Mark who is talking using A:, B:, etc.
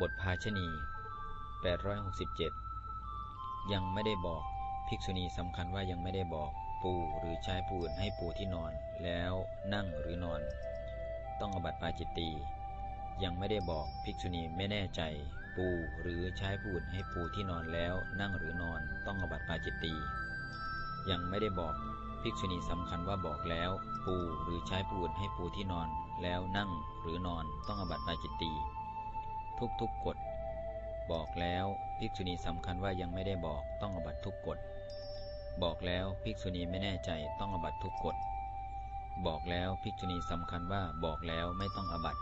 A: บทภาชณี867 ยังไม่ได้บอก ภิกษุณีสำคัญว่ายังไม่ได้บอก ปูหรือใช้ปูอื่นให้ปูที่นอน แล้วนั่งหรือนอน ต้องอบัติปาจิตตียังไม่ได้บอกภิกษุณีไม่แน่ใจ ปูหรือใช้ปูอื่นให้ปูที่นอนแล้วนั่งหรือนอน ต้องอบัติปาจิตตียังไม่ได้บอกภิกษุณีสำคัญว่าบอกแล้ว ปูหรือใช้ปูอื่นให้ปูที่นอน แล้วนั่งหรือนอนต้องอบัติปาจิตตี ทุกทุกกฎบอกแล้วภิกษุณีสำคัญว่ายังไม่ได้บอกต้องอบัตทุกกฎบอกแล้วภิกษุณีไม่แน่ใจต้องอบัตทุกกฎบอกแล้วภิกษุณีสำคัญว่าบอกแล้วไม่ต้องอบัต